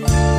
Bye.